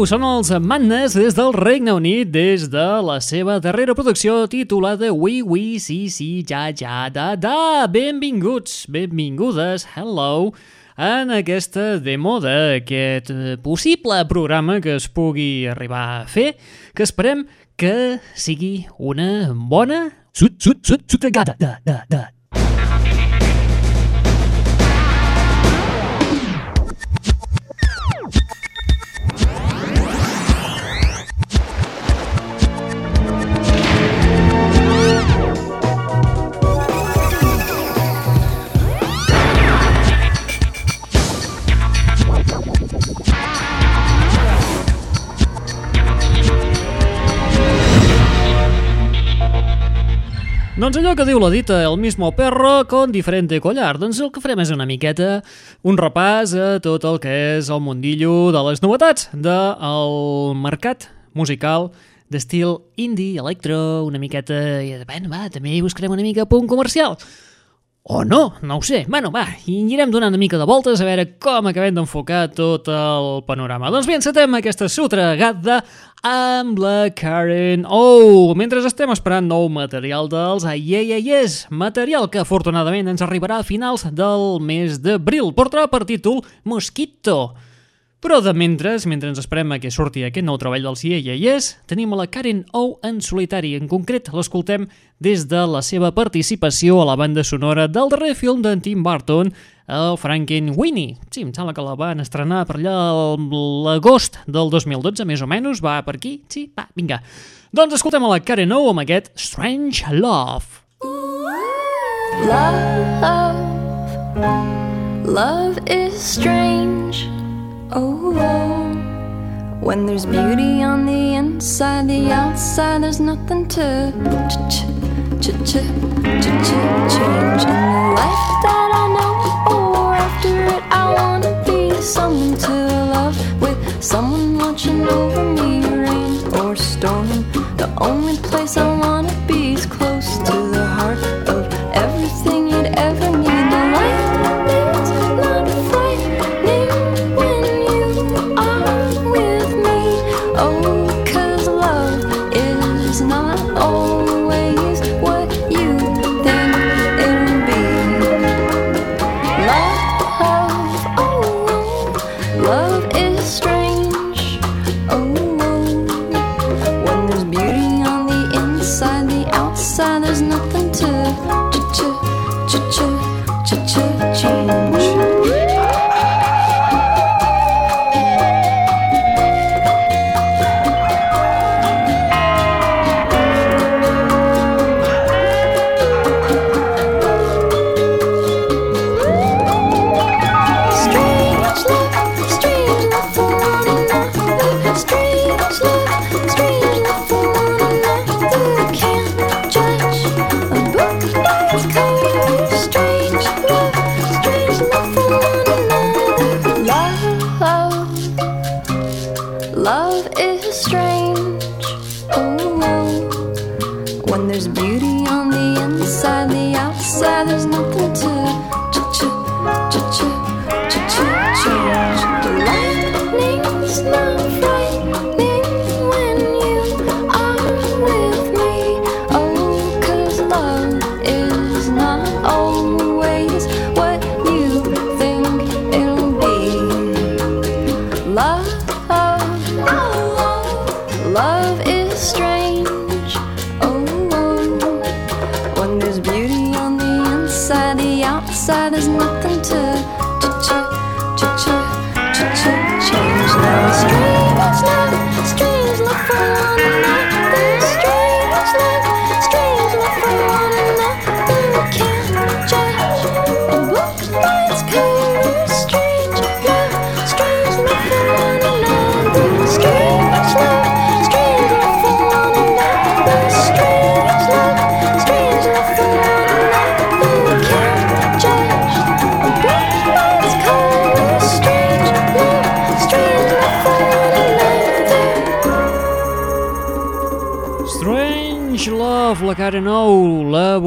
Girl 2 són els Madness des del Regne Unit des de la seva darrera producció titulada We We Si Si Ja Ja Da Da. Benvinguts, benvingudes, hello, en aquesta demo d'aquest eh, possible programa que es pugui arribar a fer, que esperem que sigui una bona... Sut, sut, sut, sutregada, da, da, da, allò que diu la dita, el mismo perro con diferente collar. Doncs el que farem és una miqueta un repàs a tot el que és el mundillo de les novetats del mercat musical d'estil indie, electro, una miqueta... i, Bueno, va, també buscarem una mica punt comercial. O no, no ho sé. Bueno, va, i anirem donant una mica de voltes a veure com acabem d'enfocar tot el panorama. Doncs bé, encetem aquesta sotregada amb la Karen Oh! Mentre estem esperant nou material dels Yes, material que afortunadament ens arribarà a finals del mes d'abril. Portarà per títol Mosquito. Però de mentre, mentre ens esperem a que surti aquest nou treball dels Yes, tenim a la Karen O en solitari. En concret, l'escoltem des de la seva participació a la banda sonora del darrer film d'en Tim Burton, el Frankenweenie. Sí, em sembla que la van estrenar per allà l'agost del 2012, més o menys. Va per aquí? Sí? Va, vinga. Doncs escoltem a la Karen O amb aquest Strange Love. Love, love is strange. Oh, oh. when there's beauty on the inside, the outside there's nothing to ch ch ch ch ch ch change. In the life that I know, or after it, I wanna be someone to love with someone watching over me, rain or storm. The only place I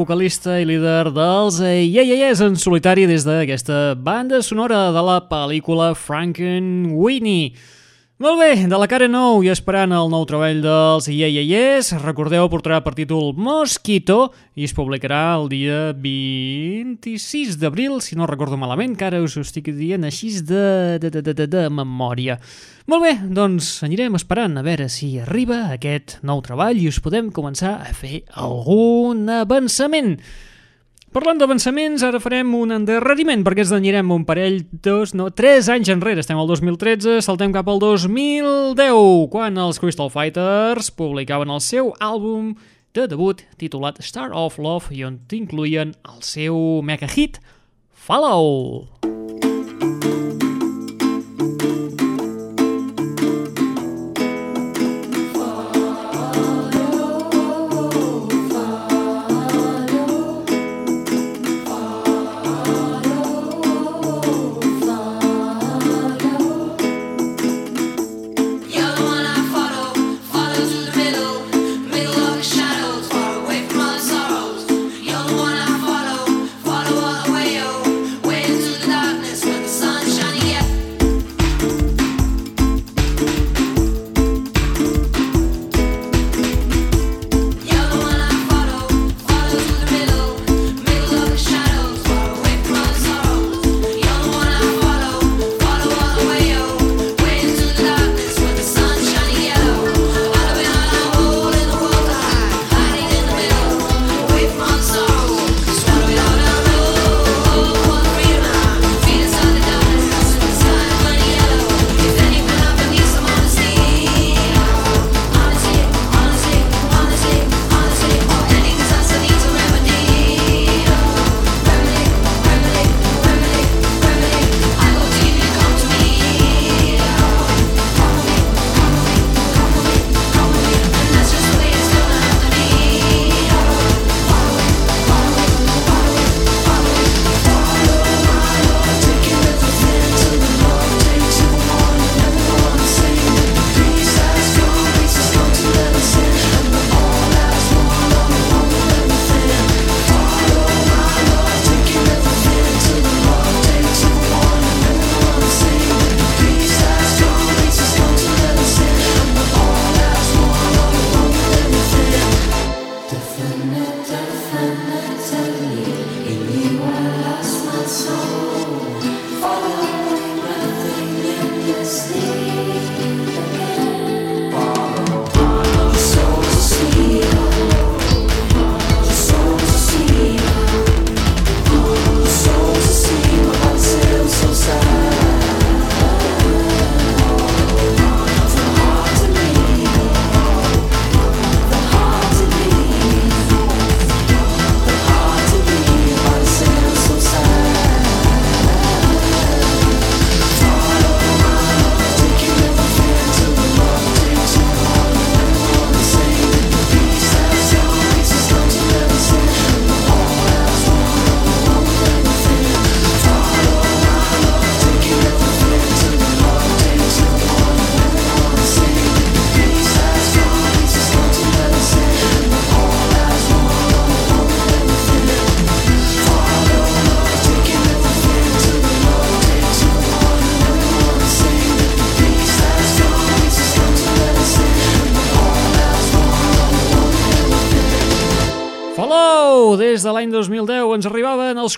vocalista i líder dels Yeah Yeah Yeahs en solitari des d'aquesta banda sonora de la pel·lícula Frankenweenie. Weenie molt bé, de la cara nou i esperant el nou treball dels Yeyeyes, recordeu, portarà per títol Mosquito i es publicarà el dia 26 d'abril, si no recordo malament, que ara us ho estic dient així de, de, de, de, de, de memòria. Molt bé, doncs anirem esperant a veure si arriba aquest nou treball i us podem començar a fer algun avançament. Parlant d'avançaments, ara farem un endarreriment perquè ens anirem un parell, dos, no, tres anys enrere. Estem al 2013, saltem cap al 2010, quan els Crystal Fighters publicaven el seu àlbum de debut titulat Star of Love i on t'incluïen el seu mega hit Fallout.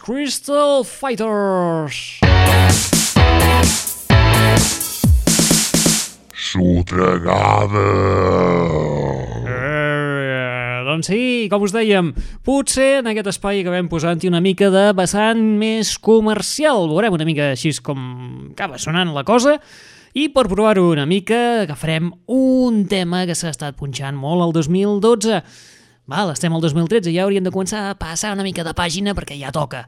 Crystal Fighters. Sotregada. doncs sí, com us dèiem, potser en aquest espai acabem posant-hi una mica de vessant més comercial. Veurem una mica així com acaba sonant la cosa. I per provar-ho una mica, agafarem un tema que s'ha estat punxant molt el 2012 Val, estem al 2013, ja hauríem de començar a passar una mica de pàgina perquè ja toca.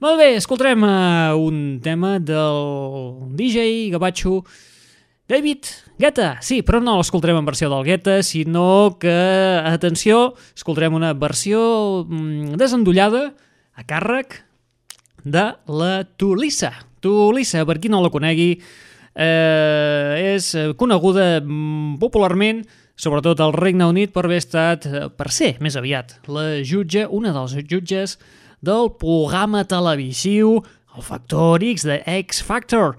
Molt bé, escoltarem uh, un tema del DJ Gabacho David Guetta, sí, però no l'escoltarem en versió del Guetta, sinó que, atenció, escoltarem una versió mm, desendollada a càrrec de la Tulissa. Tulissa, per qui no la conegui, eh, és coneguda mm, popularment, sobretot al Regne Unit, per haver estat, eh, per ser més aviat, la jutge, una dels jutges del programa televisiu El Factor X de X Factor.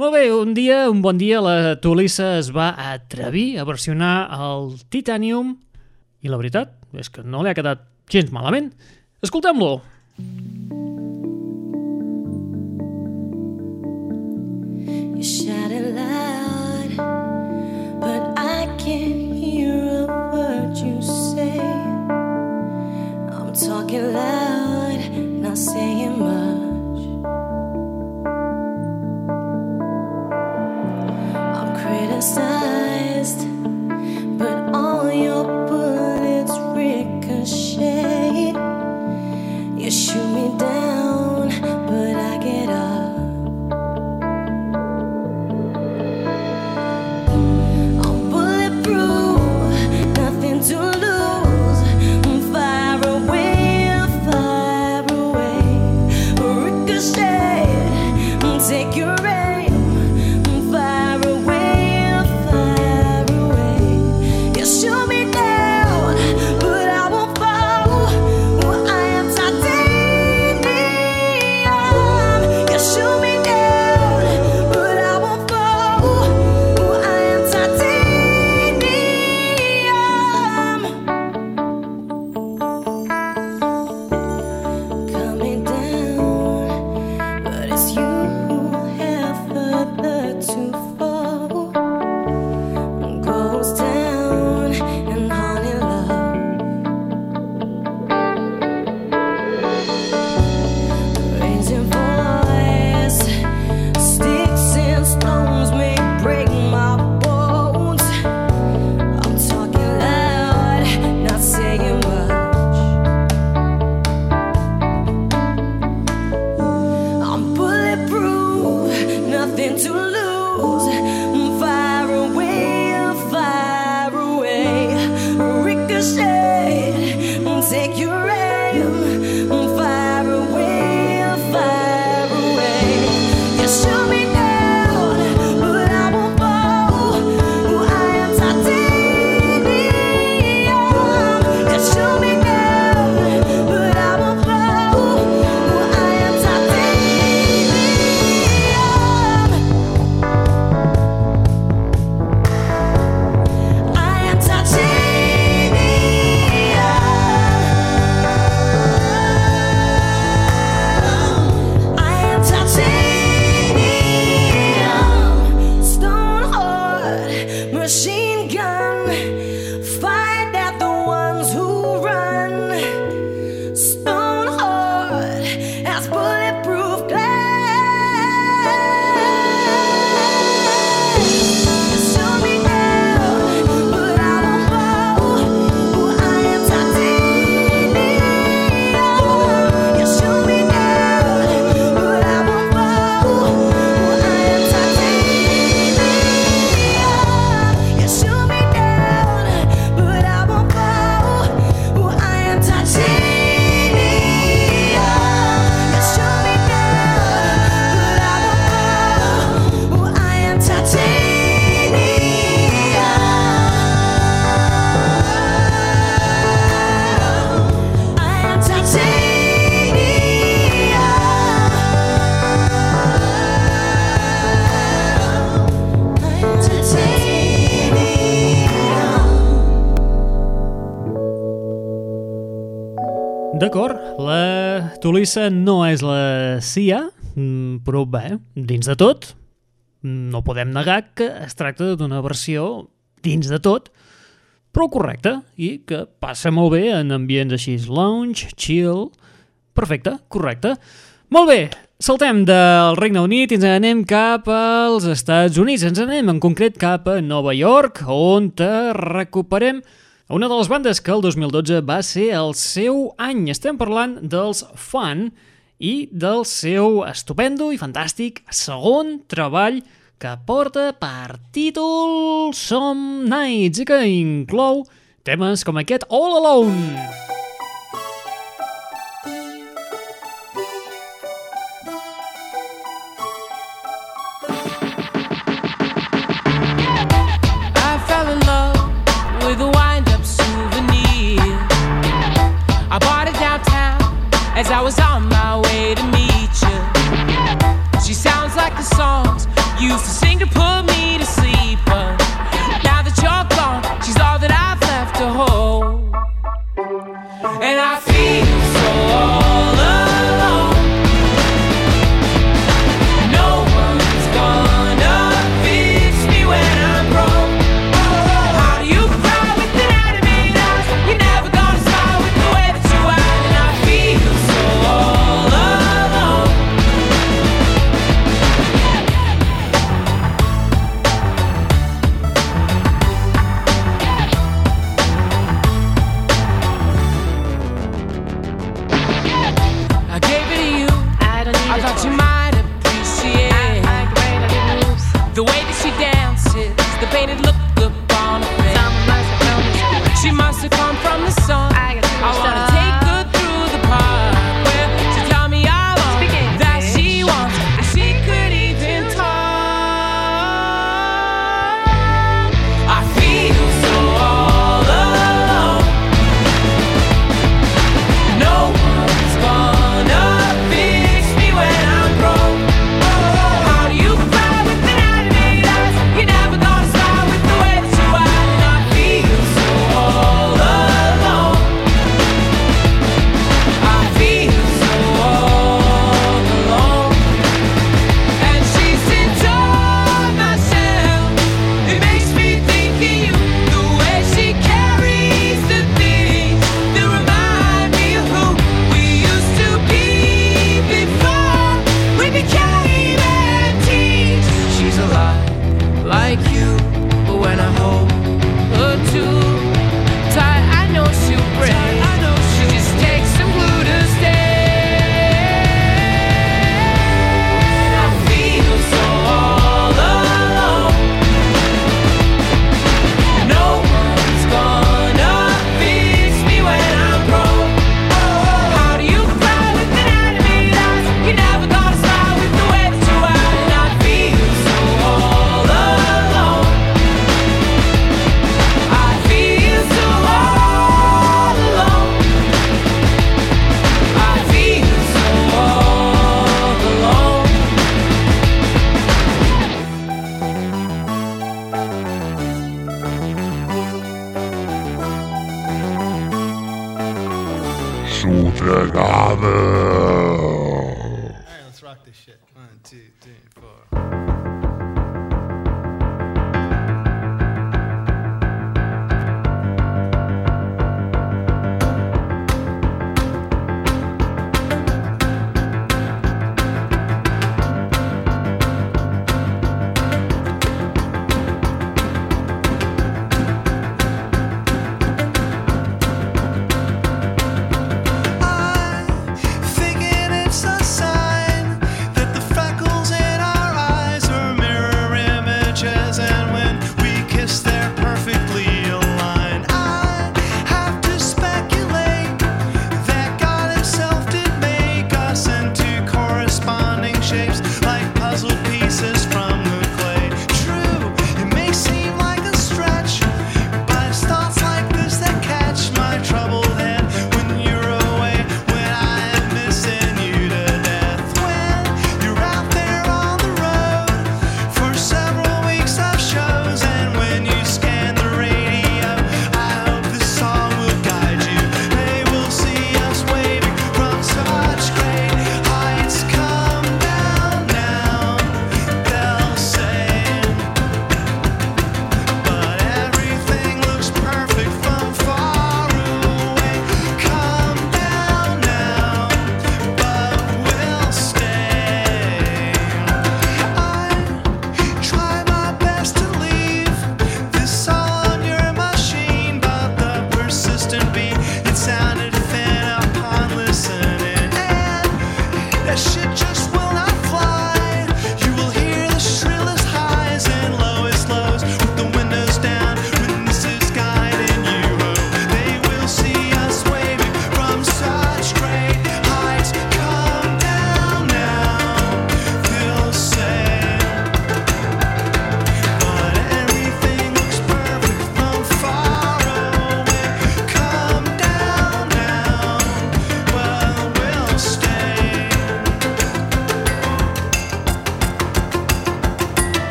Molt bé, un dia, un bon dia, la Tulissa es va atrevir a versionar el Titanium i la veritat és que no li ha quedat gens malament. Escoltem-lo! You shout it loud, criticized, but all your Suïssa no és la CIA, mm, però bé, dins de tot, no podem negar que es tracta d'una versió dins de tot, però correcta i que passa molt bé en ambients així lounge, chill... Perfecte, correcte. Molt bé, saltem del Regne Unit i ens anem cap als Estats Units. Ens anem en concret cap a Nova York, on recuperem a una de les bandes que el 2012 va ser el seu any. Estem parlant dels Fun i del seu estupendo i fantàstic segon treball que porta per títol Some Nights i que inclou temes com aquest All Alone. cause I was on my way to meet you. She sounds like the songs you used to sing to put me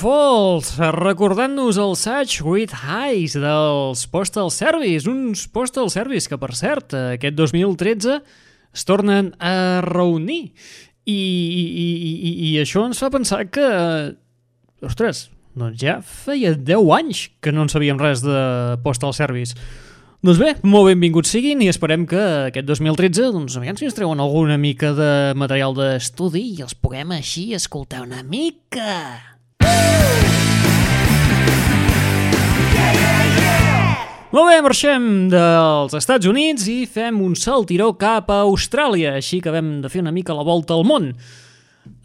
Folds, recordant-nos el Such With Highs dels Postal Service, uns Postal Service que, per cert, aquest 2013 es tornen a reunir. I, i, i, i, i això ens fa pensar que... Ostres, doncs ja feia 10 anys que no en sabíem res de Postal Service. Doncs bé, molt benvinguts siguin i esperem que aquest 2013 doncs, aviam si ens treuen alguna mica de material d'estudi i els puguem així escoltar una mica. Molt bé, marxem dels Estats Units i fem un saltiró cap a Austràlia, així que vam de fer una mica la volta al món.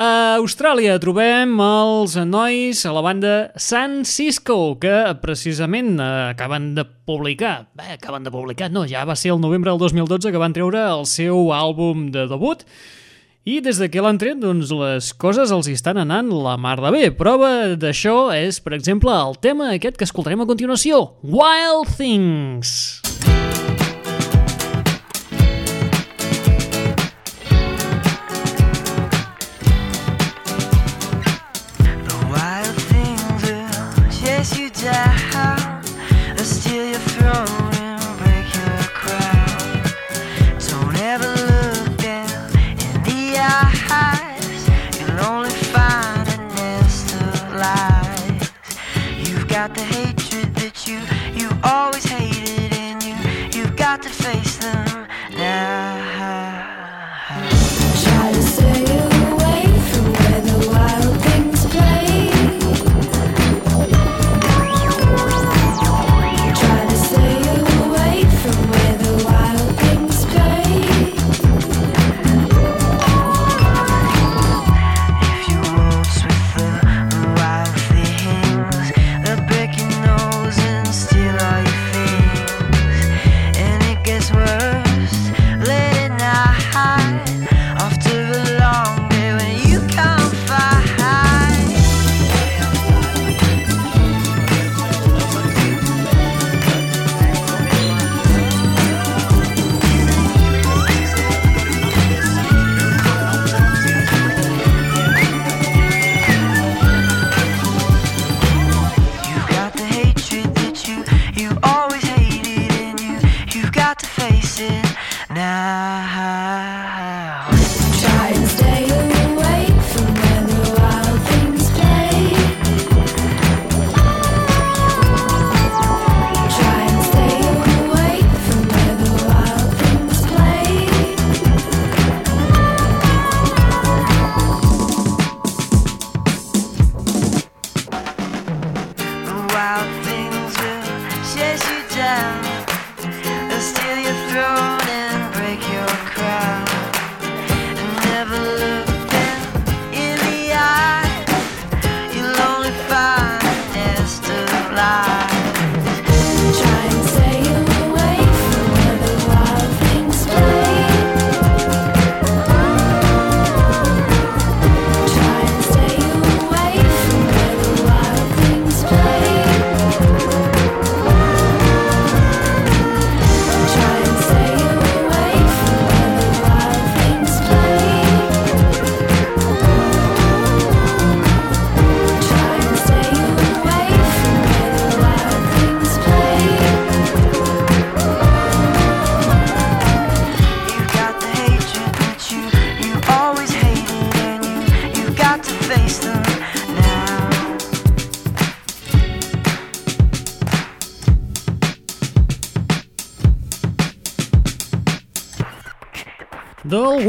A Austràlia trobem els nois a la banda San Cisco, que precisament acaben de publicar, bé, acaben de publicar, no, ja va ser el novembre del 2012 que van treure el seu àlbum de debut, i des de que l'han tret, doncs les coses els estan anant la mar de bé. Prova d'això és, per exemple, el tema aquest que escoltarem a continuació, Wild Things.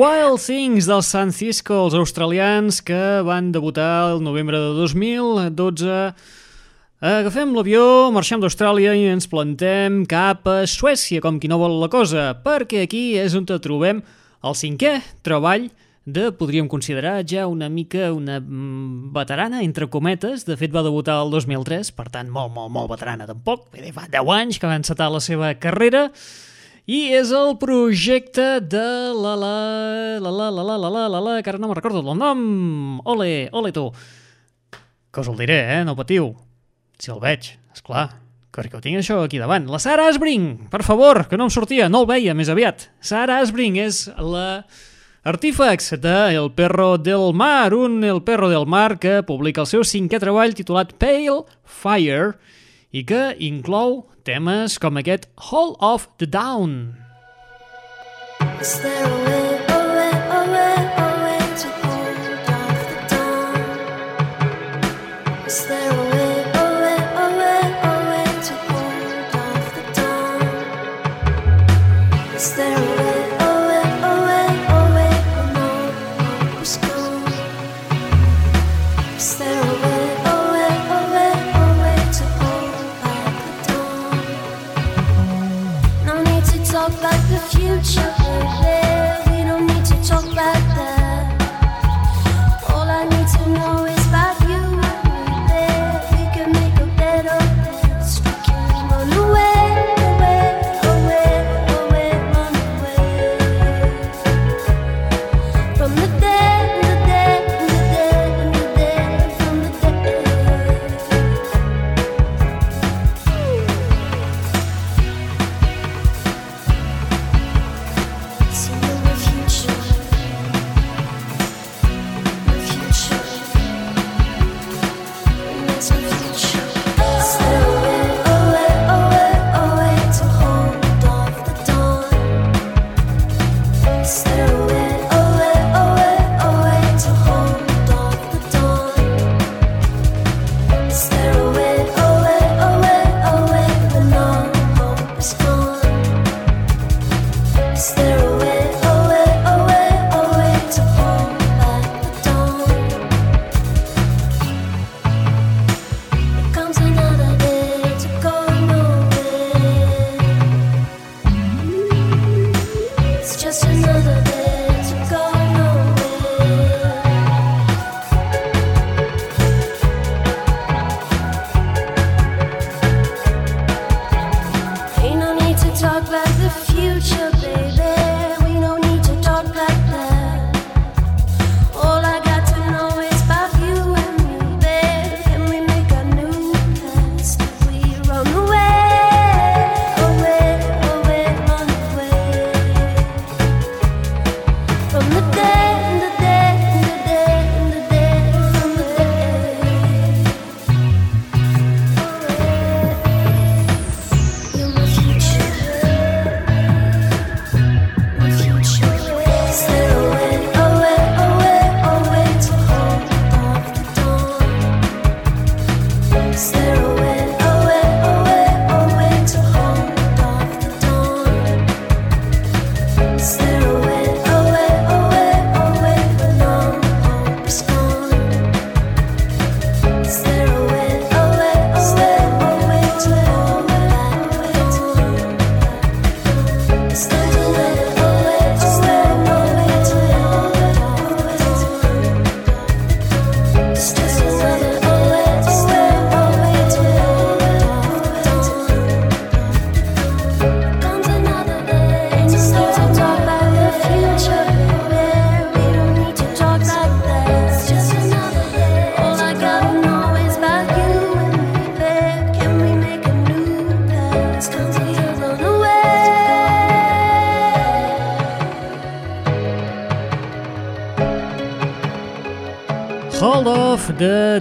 Wild Things dels San Cisco, els australians que van debutar el novembre de 2012. Agafem l'avió, marxem d'Austràlia i ens plantem cap a Suècia, com qui no vol la cosa, perquè aquí és on trobem el cinquè treball de, podríem considerar, ja una mica una mm, veterana, entre cometes. De fet, va debutar el 2003, per tant, molt, molt, molt veterana tampoc. Fa 10 anys que va encetar la seva carrera i és el projecte de la la la la la la la la la la que ara no me'n recordo el nom ole, ole tu que us el diré, eh, no patiu si el veig, és clar perquè ho tinc això aquí davant la Sara Asbring, per favor, que no em sortia no el veia més aviat Sara Asbring és la Artífex de El perro del mar, un El perro del mar que publica el seu cinquè treball titulat Pale Fire i que inclou temes com aquest Hall of the Down. Is there dawn?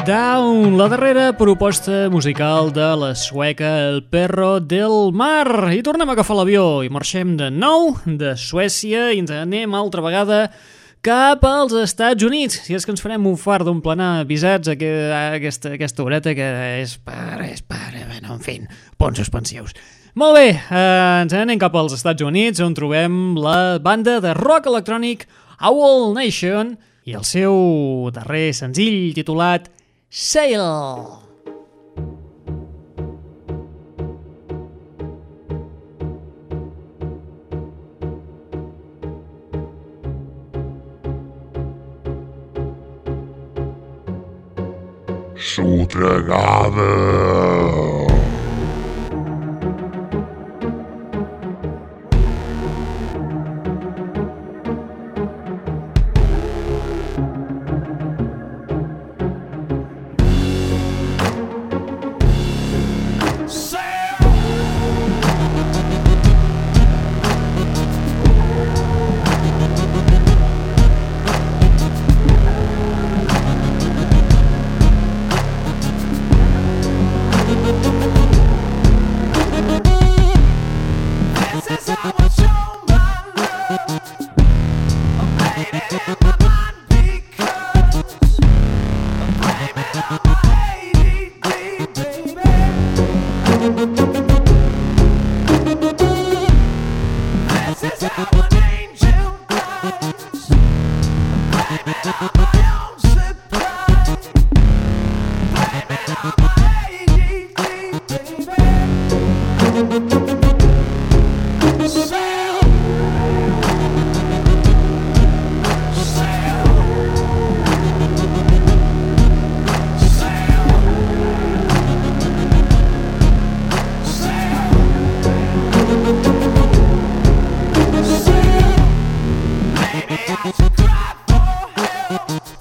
Down, la darrera proposta musical de la sueca El Perro del Mar. I tornem a agafar l'avió i marxem de nou de Suècia i ens anem altra vegada cap als Estats Units. Si és que ens farem un far d'un planar avisats a, aquesta, aquesta horeta que és per... és per... bueno, en fi, punts suspensius. Molt bé, eh, ens anem cap als Estats Units on trobem la banda de rock electrònic Owl Nation i el seu darrer senzill titulat sail. Sotragave. La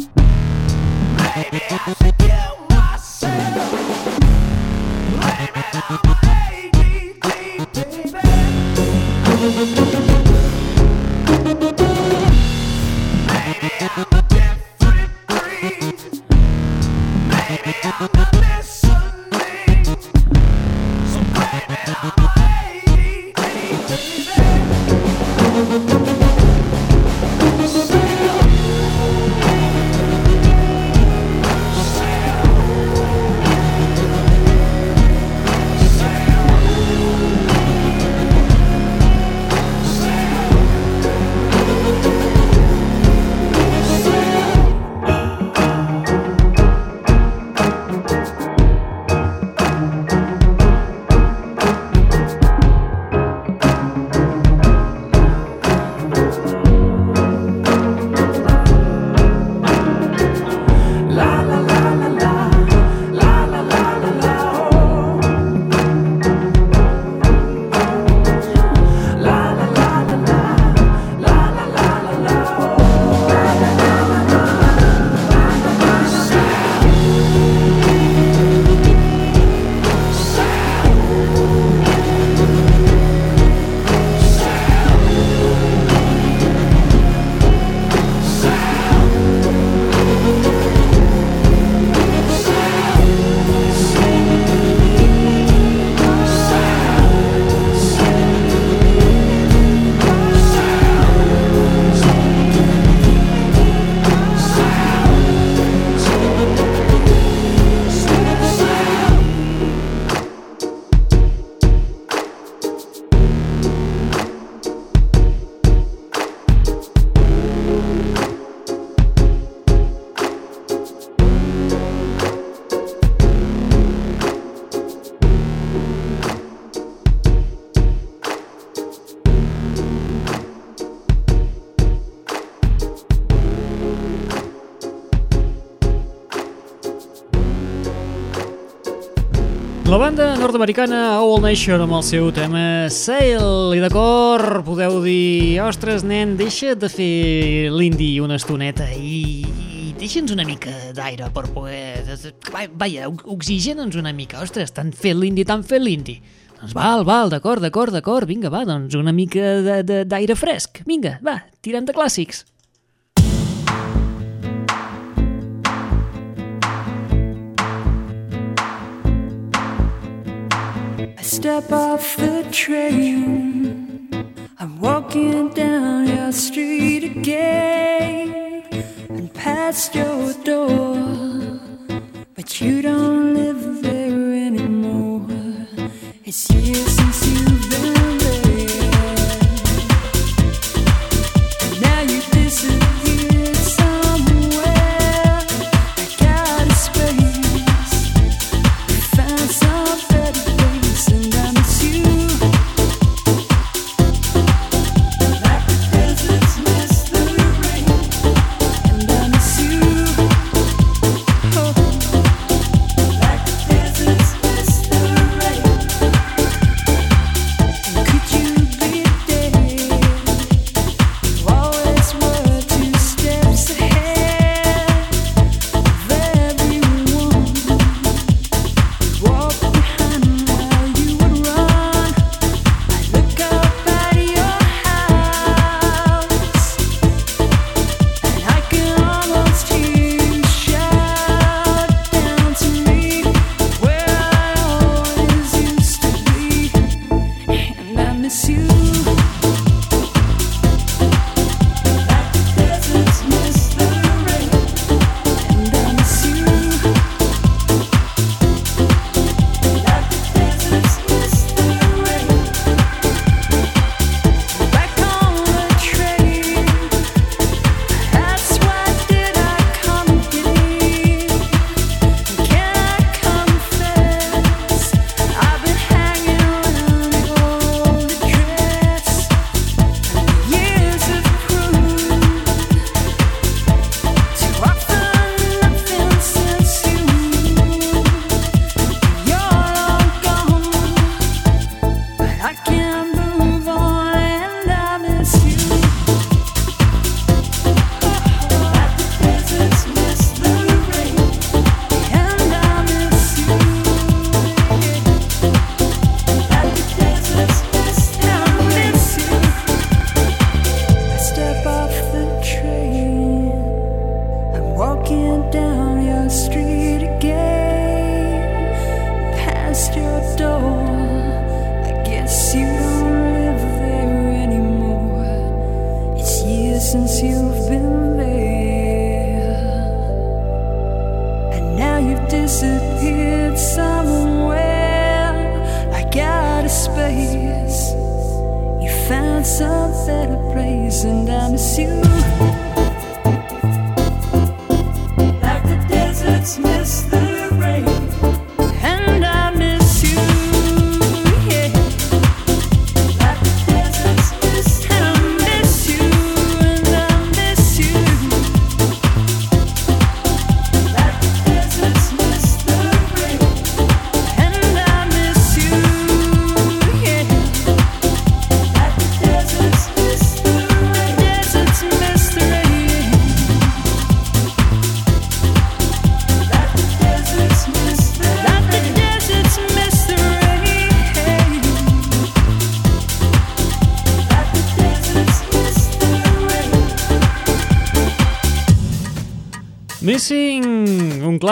nord-americana Owl Nation amb el seu tema Sail. I d'acord, podeu dir, ostres, nen, deixa de fer l'indi una estoneta i, i deixa'ns una mica d'aire per poder... Va- Vaja, oxigena'ns una mica. Ostres, tant fet l'indi, tant fet l'indi. Doncs val, val, d'acord, d'acord, d'acord. Vinga, va, doncs una mica d'aire fresc. Vinga, va, tirem de clàssics. Step off the train. I'm walking down your street again and past your door. But you don't live there anymore. It's years since you've been there. I guess you don't live there anymore. It's years since you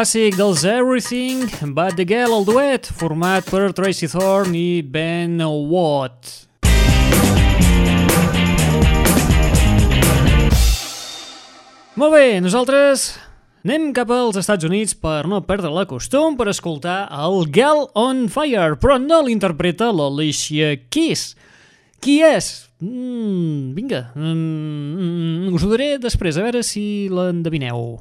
clàssic dels Everything But The Girl, el duet, format per Tracy Thorne i Ben Watt. Molt bé, nosaltres anem cap als Estats Units per no perdre la costum per escoltar el Girl on Fire, però no l'interpreta l'Alicia Keys. Qui és? Mm, vinga, mm, mm, mm, mm us ho diré després, a veure si l'endevineu.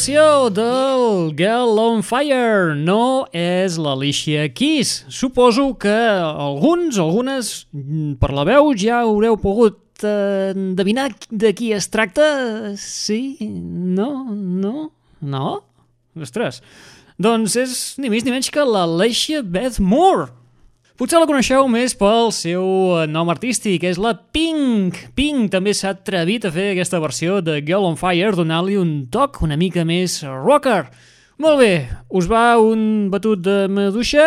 versió del Girl on Fire no és l'Alicia Keys. Suposo que alguns, algunes, mm, per la veu ja haureu pogut eh, endevinar de qui es tracta. Sí? No? No? No? Ostres. Doncs és ni més ni menys que l'Alicia Beth Moore. Potser la coneixeu més pel seu eh, nom artístic, és la Pink. Pink també s'ha atrevit a fer aquesta versió de Girl on Fire, donant-li un toc una mica més rocker. Molt bé, us va un batut de maduixa?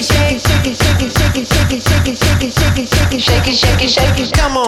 Shake it, shake it, shake it, shake it, shake it, shake it, shake it, shake it, shake it, shake it, shake it. Come on,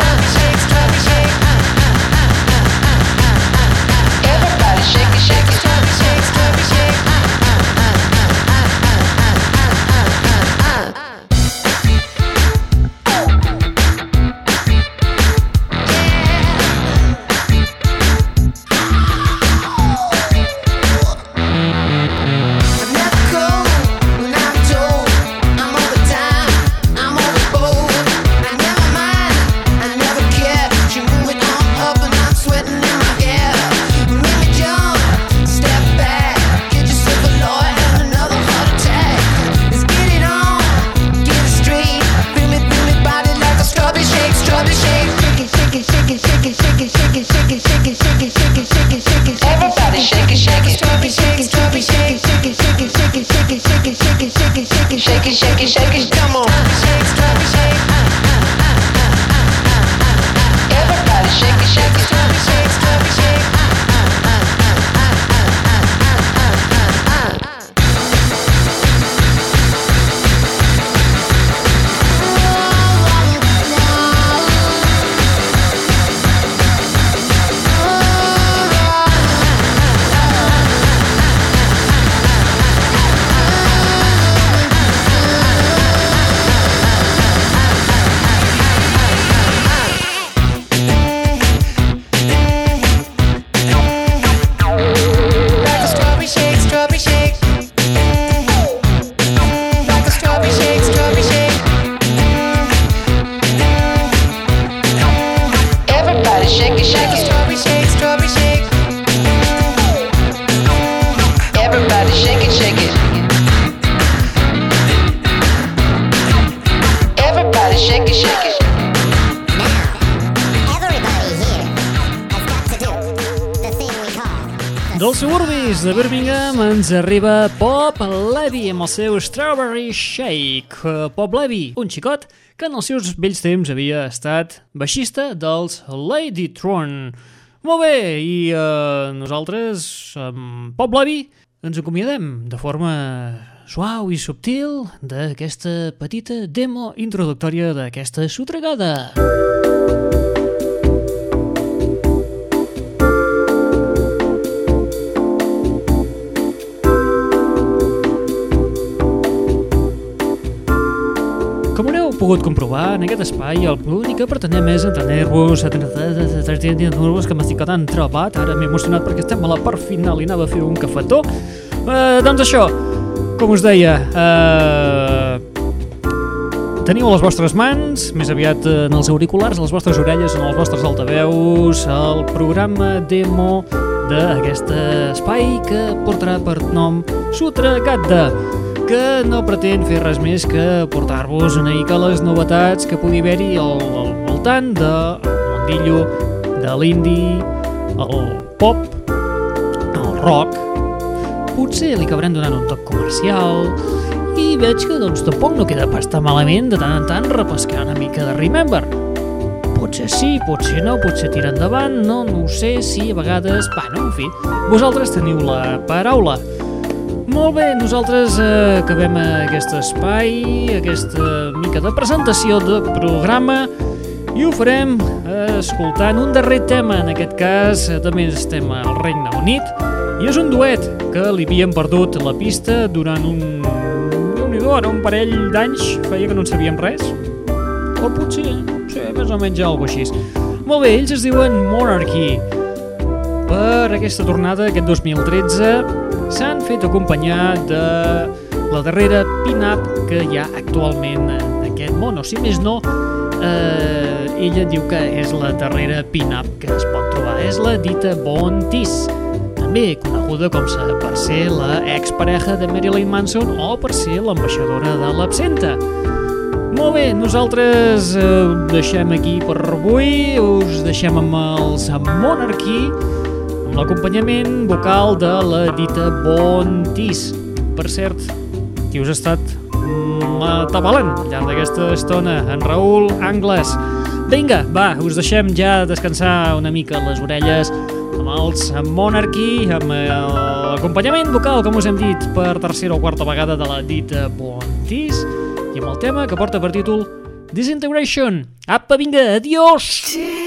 de Birmingham ens arriba Pop Levy amb el seu Strawberry Shake. Pop Levy, un xicot que en els seus vells temps havia estat baixista dels Lady Tron. Molt bé, i eh, nosaltres, amb Pop Levy, ens acomiadem de forma suau i subtil d'aquesta petita demo introductòria d'aquesta sotregada. Com pogut comprovar, en aquest espai el l'únic que pretenem és entretenir-vos, entretenir-vos que m'estic quedant trebat, ara m'he emocionat perquè estem a la part final i anava a fer un cafetó. Eh, doncs això, com us deia, eh, Teniu a les vostres mans, més aviat eh, en els auriculars, a les vostres orelles, en els vostres altaveus, el programa demo d'aquest espai que portarà per nom Sutra Gadda, que no pretén fer res més que portar-vos una mica les novetats que pugui haver-hi al, al voltant del mundillo de l'indie, el pop, el rock, potser li acabarem donant un toc comercial i veig que doncs tampoc no queda pas tan malament de tant en tant repescar una mica de Remember. Potser sí, potser no, potser tira endavant, no, no ho sé, sí, a vegades... Bueno, en fi, vosaltres teniu la paraula. Molt bé, nosaltres eh, acabem aquest espai, aquesta mica de presentació de programa i ho farem eh, escoltant un darrer tema, en aquest cas eh, també estem al Regne Unit i és un duet que li havíem perdut la pista durant un, déu ara un parell d'anys. Feia que no en sabíem res. O potser, sí, més o menys alguna així. Molt bé, ells es diuen Monarchy per aquesta tornada, aquest 2013 s'han fet acompanyar de la darrera pin-up que hi ha actualment en aquest món, o si més no eh, ella diu que és la darrera pin-up que es pot trobar, és la dita Bon Tis també coneguda com sa per ser la expareja de Marilyn Manson o per ser l'ambaixadora de l'absenta. Molt bé, nosaltres eh, ho deixem aquí per avui, us deixem amb els Monarchy, l'acompanyament vocal de la dita Bon Tis. Per cert, qui us ha estat atabalant al llarg d'aquesta estona? En Raül Angles. Vinga, va, us deixem ja descansar una mica les orelles amb els Monarchy, amb l'acompanyament vocal, com us hem dit, per tercera o quarta vegada de la dita Bon Tis, i amb el tema que porta per títol Disintegration. Apa, vinga, adiós! You